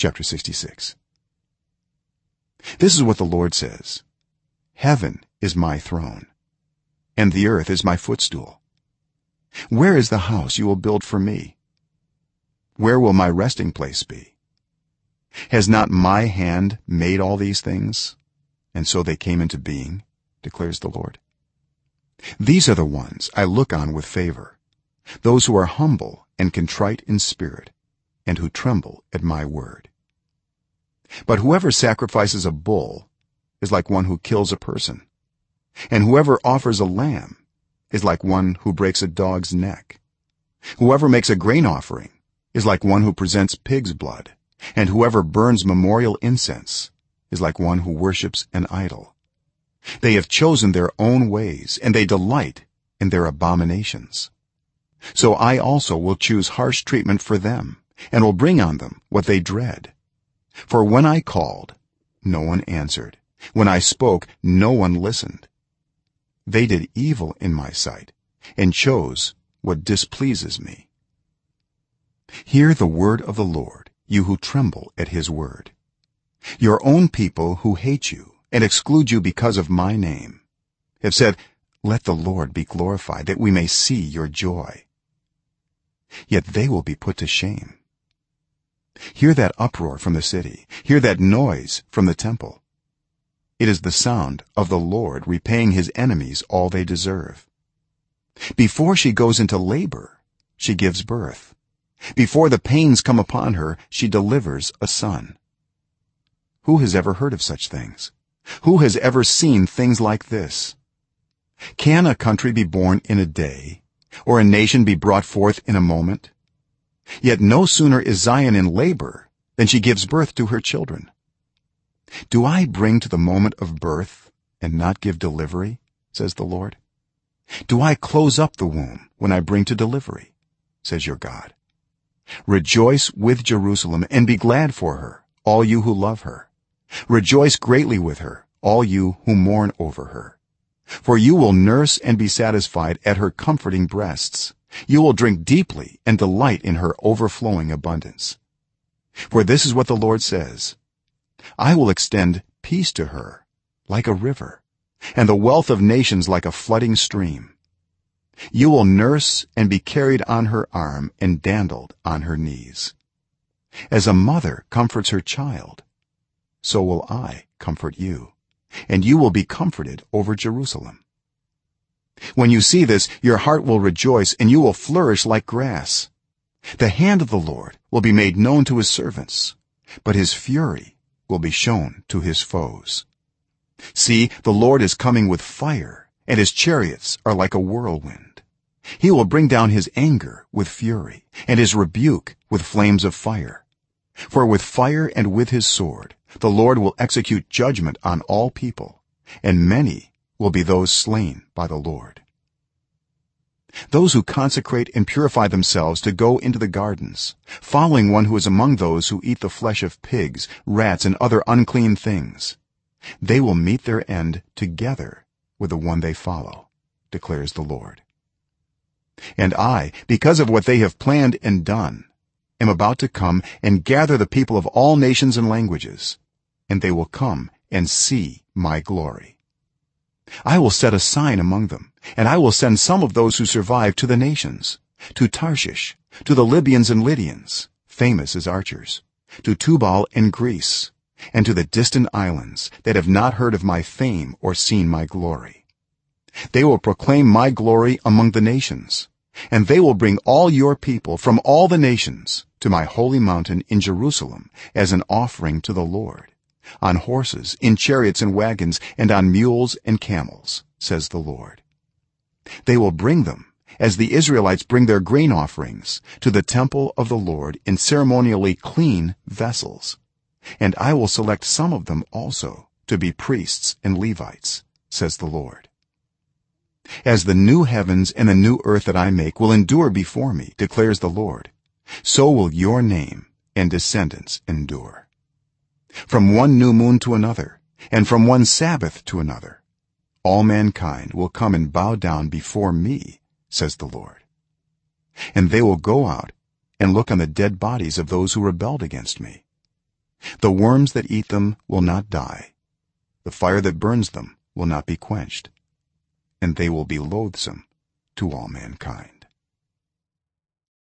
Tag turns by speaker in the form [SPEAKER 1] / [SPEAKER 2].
[SPEAKER 1] chapter 66 this is what the lord says. Heaven is my throne and the earth is my footstool. Where is the house you will build for me? Where will my resting place be? Has not my hand made all these things and so they came into being declares the lord? These are the ones i look on with favor those who are humble and contrite in spirit and who tremble at my word. But whoever sacrifices a bull is like one who kills a person and whoever offers a lamb is like one who breaks a dog's neck. Whoever makes a grain offering is like one who presents pig's blood and whoever burns memorial incense is like one who worships an idol. They have chosen their own ways and they delight in their abominations so i also will choose harsh treatment for them and will bring on them what they dread. For when i called no one answered. When i spoke no one listened. They did evil in my sight and chose what displeases me. Hear the word of the lord you who tremble at his word. Your own people who hate you and exclude you because of my name have said let the lord be glorified that we may see your joy yet they will be put to shame. Hear that uproar from the city. Hear that noise from the temple. It is the sound of the lord repaying his enemies all they deserve. Before she goes into labor she gives birth. Before the pains come upon her she delivers a son. Who has ever heard of such things? Who has ever seen things like this? Can a country be born in a day or a nation be brought forth in a moment? Yet no sooner is zion in labor than she gives birth to her children. Do i bring to the moment of birth and not give delivery says the lord? Do i close up the womb when i bring to delivery says your god? Rejoice with jerusalem and be glad for her all you who love her. Rejoice greatly with her all you who mourn over her for you will nurse and be satisfied at her comforting breasts. You will drink deeply and delight in her overflowing abundance. For this is what the lord says. I will extend peace to her like a river and the wealth of nations like a flooding stream. You will nurse and be carried on her arm and dandled on her knees. As a mother comforts her child so will i comfort you and you will be comforted over jerusalem. When you see this your heart will rejoice and you will flourish like grass. The hand of the lord will be made known to his servants but his fury will be shown to his foes. See the lord is coming with fire and his chariots are like a whirlwind. He will bring down his anger with fury and his rebuke with flames of fire for with fire and with his sword the lord will execute judgment on all people and many will be those slain by the lord. Those who consecrate and purify themselves to go into the gardens following one who is among those who eat the flesh of pigs rats and other unclean things they will meet their end together with the one they follow declares the lord. And i because of what they have planned and done am about to come and gather the people of all nations and languages and they will come and see my glory. I will set a sign among them and i will send some of those who survive to the nations to tarshish to the libyans and lydians famous as archers to tubal and greece and to the distant islands that have not heard of my fame or seen my glory. They will proclaim my glory among the nations and they will bring all your people from all the nations to my holy mountain in jerusalem as an offering to the lord on horses in chariots and wagons and on mules and camels says the lord. They will bring them as the israelites bring their grain offerings to the temple of the lord in ceremonially clean vessels. And i will select some of them also to be priests and levites says the lord. As the new heavens and the new earth that i make will endure before me declares the lord so will your name and descendants endure. From one new moon to another and from one sabbath to another all mankind will come and bow down before me says the lord. And they will go out and look on the dead bodies of those who rebelled against me. The worms that eat them will not die. The fire that burns them will not be quenched. And they will be loathsome to all mankind